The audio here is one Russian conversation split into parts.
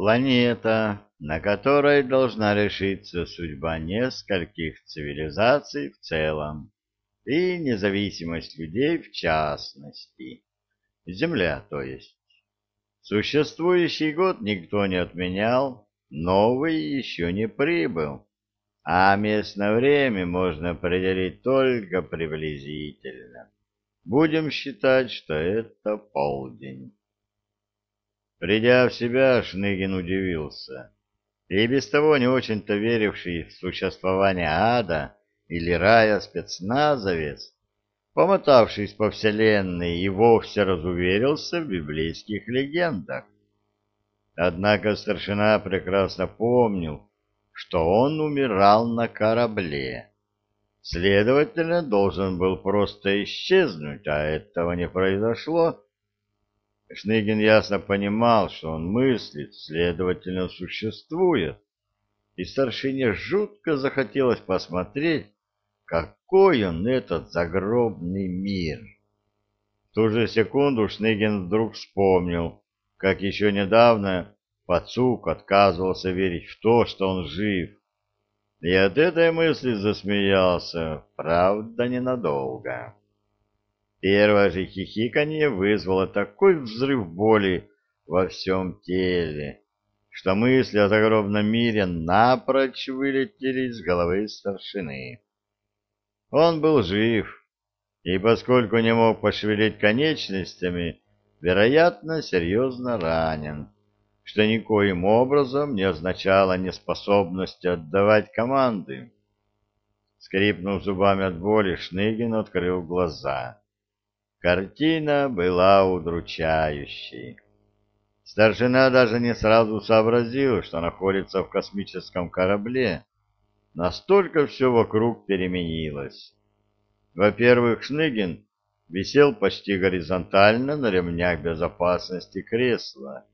Планета, на которой должна решиться судьба нескольких цивилизаций в целом и независимость людей в частности. Земля, то есть. Существующий год никто не отменял, новый еще не прибыл, а местное время можно определить только приблизительно. Будем считать, что это полдень. Придя в себя, Шныгин удивился. И без того не очень-то веривший в существование ада или рая спецназовец, помотавшись по вселенной, и вовсе разуверился в библейских легендах. Однако старшина прекрасно помнил, что он умирал на корабле. Следовательно, должен был просто исчезнуть, а этого не произошло. Шныгин ясно понимал, что он мыслит, следовательно, существует, и старшине жутко захотелось посмотреть, какой он этот загробный мир. В ту же секунду Шныгин вдруг вспомнил, как еще недавно Пацук отказывался верить в то, что он жив, и от этой мысли засмеялся, правда, ненадолго. Первое же хихиканье вызвало такой взрыв боли во всем теле, что мысли о загробном мире напрочь вылетели из головы старшины. Он был жив, и поскольку не мог пошевелить конечностями, вероятно, серьезно ранен что никоим образом не означало неспособность отдавать команды. Скрипнув зубами от боли, Шныгин открыл глаза. Картина была удручающей. Старшина даже не сразу сообразил, что находится в космическом корабле. Настолько все вокруг переменилось. Во-первых, Шныгин висел почти горизонтально на ремнях безопасности кресла.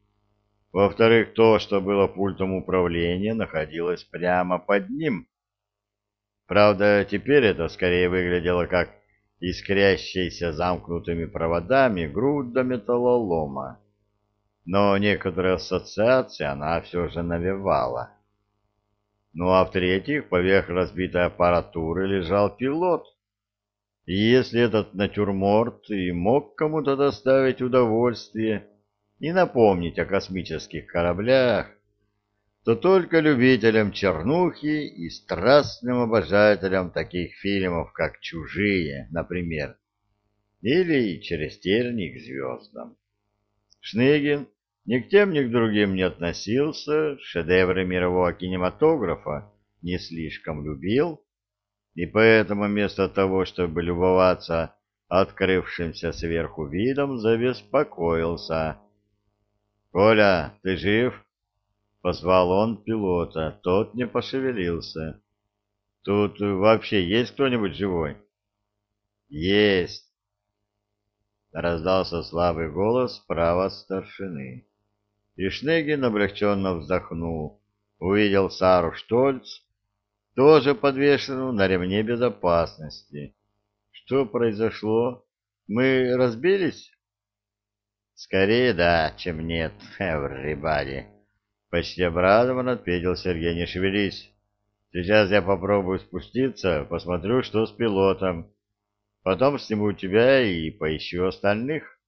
Во-вторых, то, что было пультом управления, находилось прямо под ним. Правда, теперь это скорее выглядело как искрящаяся замкнутыми проводами груда металлолома. Но некоторые ассоциации она все же навевала. Ну а в-третьих, поверх разбитой аппаратуры лежал пилот. И если этот натюрморт и мог кому-то доставить удовольствие, и напомнить о космических кораблях, то только любителям чернухи и страстным обожателям таких фильмов, как «Чужие», например, или «Через терник к звездам». Шныгин ни к тем, ни к другим не относился, шедевры мирового кинематографа не слишком любил, и поэтому вместо того, чтобы любоваться открывшимся сверху видом, забеспокоился — «Коля, ты жив?» — позвал он пилота. Тот не пошевелился. «Тут вообще есть кто-нибудь живой?» «Есть!» — раздался слабый голос справа старшины. И Шнегин облегченно вздохнул. Увидел Сару Штольц, тоже подвешенную на ремне безопасности. «Что произошло? Мы разбились?» Скорее да, чем нет, everybody. Почти обрадованно ответил Сергей, не шевелись. Сейчас я попробую спуститься, посмотрю, что с пилотом. Потом сниму тебя и поищу остальных.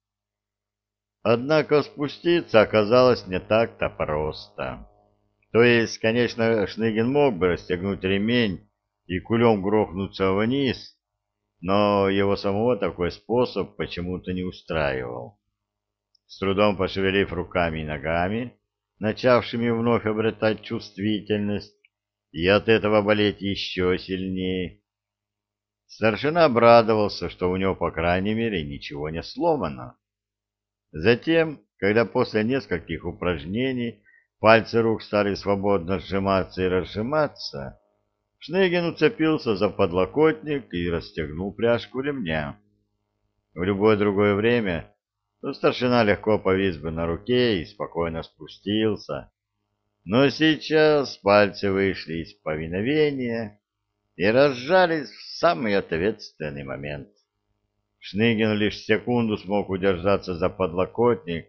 Однако спуститься оказалось не так-то просто. То есть, конечно, Шныгин мог бы расстегнуть ремень и кулем грохнуться вниз, но его самого такой способ почему-то не устраивал. С трудом пошевелив руками и ногами, начавшими вновь обретать чувствительность, и от этого болеть еще сильнее, старшина обрадовался, что у него, по крайней мере, ничего не сломано. Затем, когда после нескольких упражнений пальцы рук стали свободно сжиматься и разжиматься, Шнегин уцепился за подлокотник и расстегнул пряжку ремня. В любое другое время то старшина легко повис бы на руке и спокойно спустился. Но сейчас пальцы вышли из повиновения и разжались в самый ответственный момент. Шныгин лишь секунду смог удержаться за подлокотник,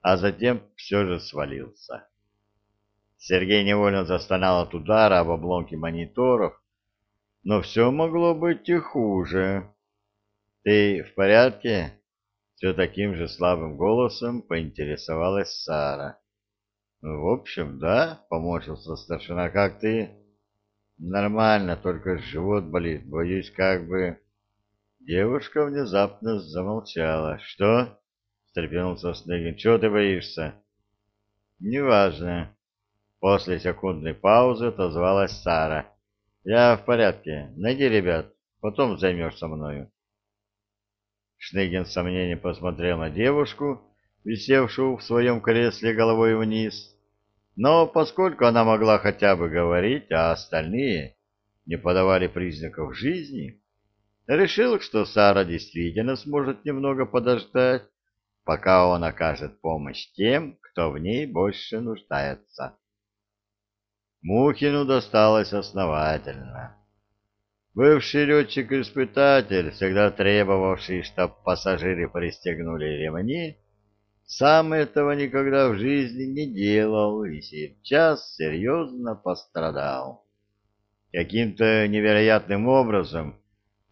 а затем все же свалился. Сергей невольно застонал от удара об обломки мониторов, но все могло быть и хуже. «Ты в порядке?» Все таким же слабым голосом поинтересовалась Сара. «В общем, да», — поморщился старшина, — «как ты?» «Нормально, только живот болит, боюсь, как бы...» Девушка внезапно замолчала. «Что?» — встрепенулся Снегин. «Чего ты боишься?» «Неважно». После секундной паузы отозвалась Сара. «Я в порядке. Найди ребят, потом займешься мною». Шныгин с сомнением посмотрел на девушку, висевшую в своем кресле головой вниз. Но поскольку она могла хотя бы говорить, а остальные не подавали признаков жизни, решил, что Сара действительно сможет немного подождать, пока он окажет помощь тем, кто в ней больше нуждается. Мухину досталось основательно. Бывший летчик-испытатель, всегда требовавший, чтобы пассажиры пристегнули ремни, сам этого никогда в жизни не делал и сейчас серьезно пострадал. Каким-то невероятным образом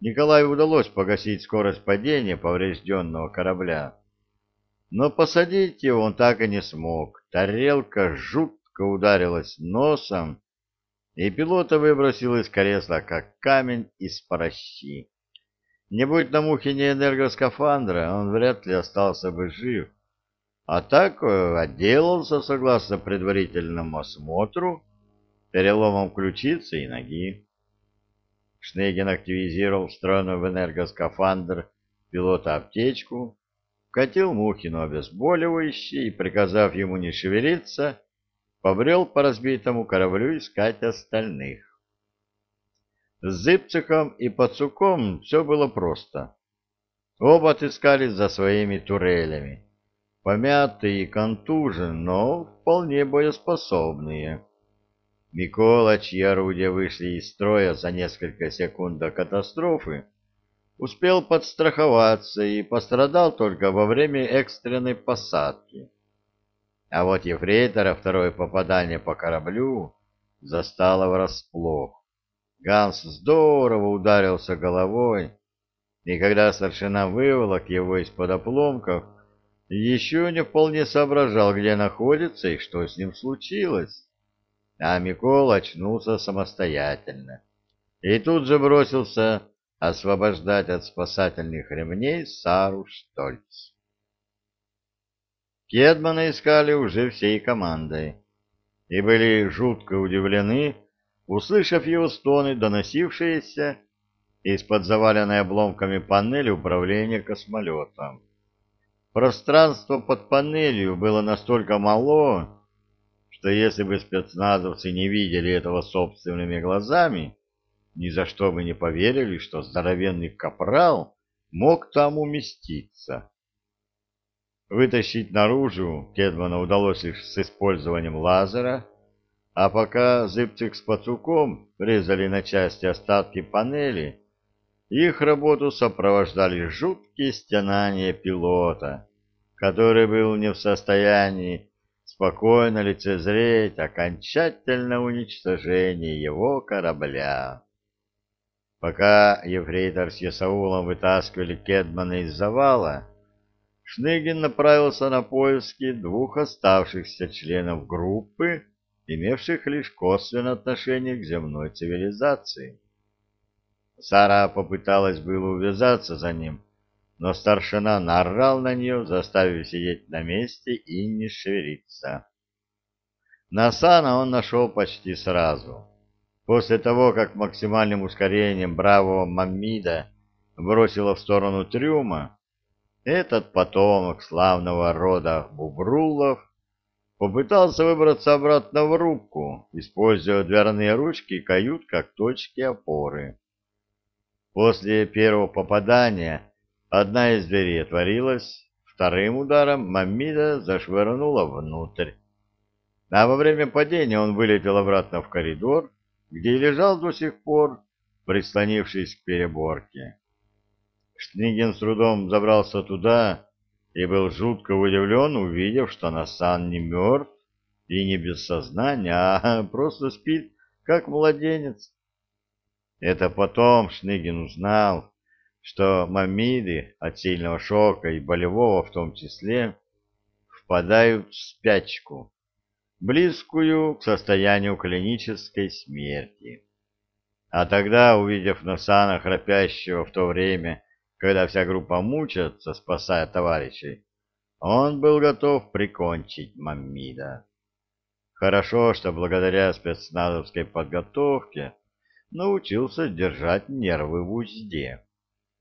Николаю удалось погасить скорость падения поврежденного корабля. Но посадить его он так и не смог. Тарелка жутко ударилась носом и пилота выбросил из кресла, как камень из прощи. Не будь на Мухине энергоскафандра, он вряд ли остался бы жив. А так э, отделался, согласно предварительному осмотру, переломом ключицы и ноги. Шнегин активизировал встроенную в энергоскафандр пилота аптечку, вкатил Мухину обезболивающее и, приказав ему не шевелиться, побрел по разбитому кораблю искать остальных. С Зыбциком и Пацуком все было просто. Оба отыскались за своими турелями, помятые и контужены, но вполне боеспособные. Микола, чьи орудия вышли из строя за несколько секунд до катастрофы, успел подстраховаться и пострадал только во время экстренной посадки. А вот ефрейтора второе попадание по кораблю застало врасплох. Ганс здорово ударился головой, и когда старшина выволок его из-под обломков, еще не вполне соображал, где находится и что с ним случилось. А Микола очнулся самостоятельно. И тут же бросился освобождать от спасательных ремней Сару Штольц. Кедмана искали уже всей командой и были жутко удивлены, услышав его стоны, доносившиеся из-под заваленной обломками панели управления космолетом. Пространство под панелью было настолько мало, что если бы спецназовцы не видели этого собственными глазами, ни за что бы не поверили, что здоровенный капрал мог там уместиться. Вытащить наружу Кедмана удалось лишь с использованием лазера, а пока Зыбчик с Пацуком резали на части остатки панели, их работу сопровождали жуткие стенания пилота, который был не в состоянии спокойно лицезреть окончательное уничтожение его корабля. Пока ефрейтор с Ясаулом вытаскивали Кедмана из завала, Шныгин направился на поиски двух оставшихся членов группы, имевших лишь косвенное отношение к земной цивилизации. Сара попыталась было увязаться за ним, но старшина наорал на нее, заставив сидеть на месте и не шевелиться. Насана он нашел почти сразу. После того, как максимальным ускорением бравого Маммида бросило в сторону трюма, этот потомок славного рода Бубрулов попытался выбраться обратно в рубку, используя дверные ручки кают как точки опоры. После первого попадания одна из дверей отворилась, вторым ударом Мамида зашвырнула внутрь. А во время падения он вылетел обратно в коридор, где лежал до сих пор, прислонившись к переборке. Шнигин с трудом забрался туда и был жутко удивлен, увидев, что Насан не мертв, и не без сознания, а просто спит, как младенец. Это потом Шныгин узнал, что мамиды от сильного шока и болевого в том числе впадают в спячку, близкую к состоянию клинической смерти. А тогда, увидев Насана, храпящего в то время, когда вся группа мучается, спасая товарищей, он был готов прикончить Маммида. Хорошо, что благодаря спецназовской подготовке научился держать нервы в узде.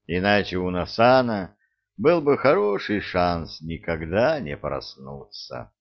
Иначе у Насана был бы хороший шанс никогда не проснуться.